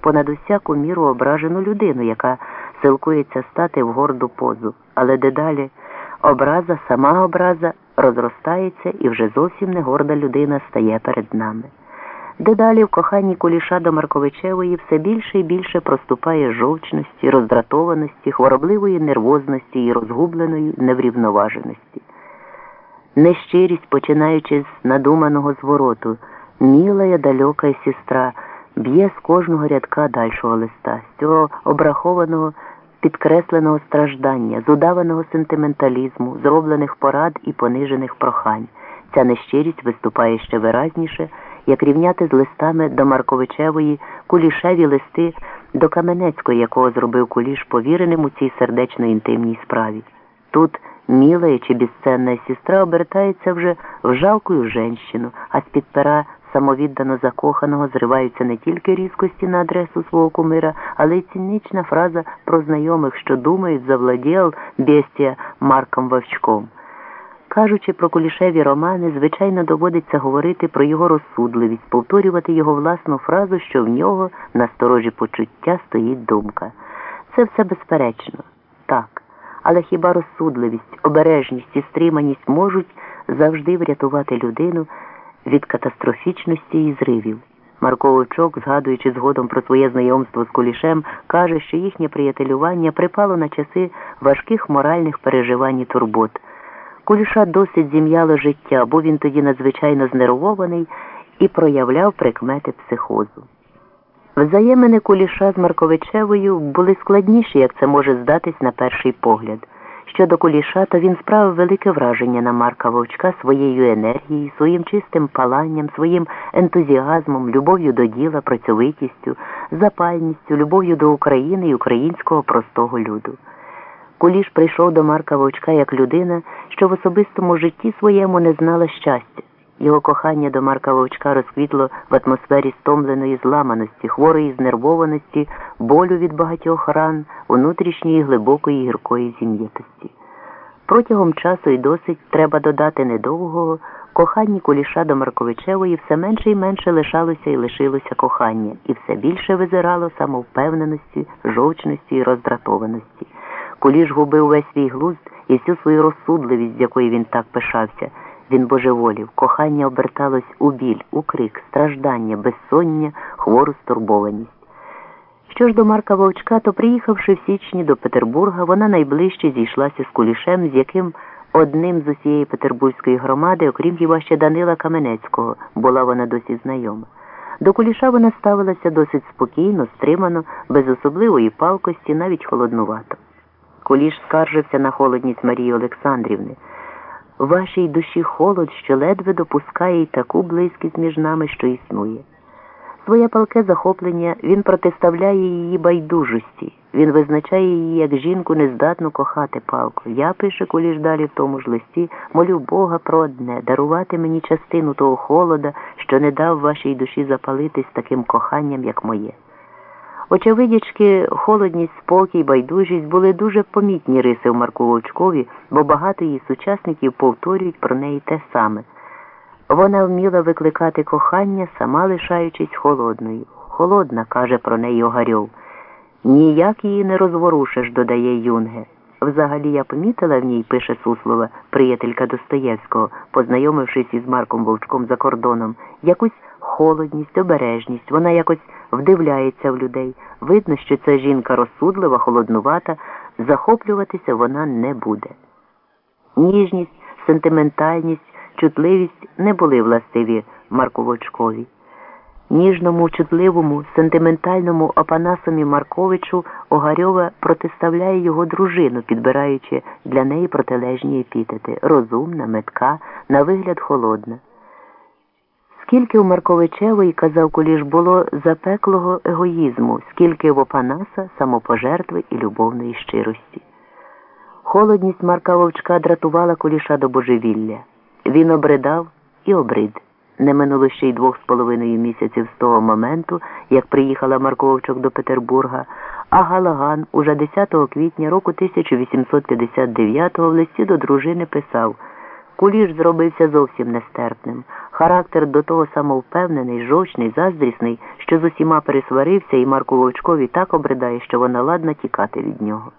понад усяку міру ображену людину, яка силкується стати в горду позу, але дедалі образа, сама образа розростається і вже зовсім не горда людина стає перед нами. Дедалі в коханні куліша до Марковичевої все більше і більше проступає жовчності, роздратованості, хворобливої нервозності і розгубленої неврівноваженості. Нещирість, починаючи з надуманого звороту, мілая далека сестра б'є з кожного рядка дальшого листа, з цього обрахованого підкресленого страждання, з удаваного сентименталізму, зроблених порад і понижених прохань. Ця нещирість виступає ще виразніше, як рівняти з листами до Марковичевої кулішеві листи до Каменецького, якого зробив куліш повіреним у цій сердечно інтимній справі. Тут милая чи безценна сестра обертається вже в жалкую женщину, а з-під пера самовіддано закоханого зриваються не тільки різкості на адресу свого кумира, але й цінічна фраза про знайомих, що думають, завладіл бестія Марком Вовчком. Кажучи про кулішеві романи, звичайно доводиться говорити про його розсудливість, повторювати його власну фразу, що в нього на сторожі почуття стоїть думка. Це все безперечно, так. Але хіба розсудливість, обережність і стриманість можуть завжди врятувати людину від катастрофічності і зривів? Марко Очок, згадуючи згодом про своє знайомство з кулішем, каже, що їхнє приятелювання припало на часи важких моральних переживань і турбот. Куліша досить зім'яло життя, бо він тоді надзвичайно знервований і проявляв прикмети психозу. Взаємини Куліша з Марковичевою були складніші, як це може здатись на перший погляд. Щодо Куліша, то він справив велике враження на Марка Вовчка своєю енергією, своїм чистим паланням, своїм ентузіазмом, любов'ю до діла, працьовитістю, запальністю, любов'ю до України і українського простого люду. Куліш прийшов до Марка Вовчка як людина, що в особистому житті своєму не знала щастя. Його кохання до Марка Вовчка розквітло в атмосфері стомленої зламаності, хворої знервованості, болю від багатьох ран, внутрішньої глибокої гіркої зім'ятості. Протягом часу і досить треба додати недовгого, коханні куліша до Марковичевої все менше і менше лишалося і лишилося кохання, і все більше визирало самовпевненості, жовчності і роздратованості. Куліш губив весь свій глузд і всю свою розсудливість, з якої він так пишався. Він божеволів, кохання оберталось у біль, у крик, страждання, безсоння, хвору стурбованість. Що ж до Марка Вовчка, то приїхавши в січні до Петербурга, вона найближче зійшлася з кулішем, з яким одним з усієї петербурзької громади, окрім хіба ще Данила Каменецького, була вона досі знайома. До куліша вона ставилася досить спокійно, стримано, без особливої палкості, навіть холоднувато. Куліш скаржився на холодність Марії Олександрівни. Вашій душі холод, що ледве допускає й таку близькість між нами, що існує. Своє палке захоплення він протиставляє її байдужості, він визначає її як жінку нездатну кохати палку. Я, пише куліш далі в тому ж листі, молю Бога про одне, дарувати мені частину того холода, що не дав вашій душі запалитись таким коханням, як моє. Очевидячки, холодність, спокій, байдужість були дуже помітні риси в Марку Вовчкові, бо багато її сучасників повторюють про неї те саме. Вона вміла викликати кохання, сама лишаючись холодною. Холодна, каже про неї Огарьов. Ніяк її не розворушиш, додає Юнге. Взагалі я помітила в ній, пише Суслова, приятелька Достоєвського, познайомившись із Марком Вовчком за кордоном, якусь холодність, обережність, вона якось вдивляється в людей. Видно, що ця жінка розсудлива, холоднувата, захоплюватися вона не буде. Ніжність, сентиментальність, чутливість не були властиві Марку Вовчкові. Ніжному, чутливому, сентиментальному Опанасові Марковичу Огарьова протиставляє його дружину, підбираючи для неї протилежні епітети розумна, метка, на вигляд холодна. Скільки у Марковичевої, казав Куліш, було запеклого егоїзму, скільки в Опанаса самопожертви і любовної щирості. Холодність Марка Вовчка дратувала Куліша до божевілля. Він обридав і обрид. Не минуло ще й двох з половиною місяців з того моменту, як приїхала Марко Вовчок до Петербурга, а Галаган уже 10 квітня року 1859 в листі до дружини писав Куліш зробився зовсім нестерпним. Характер до того самовпевнений, жовчний, заздрісний, що з усіма пересварився і Марку Вовчкові так обридає, що вона ладна тікати від нього.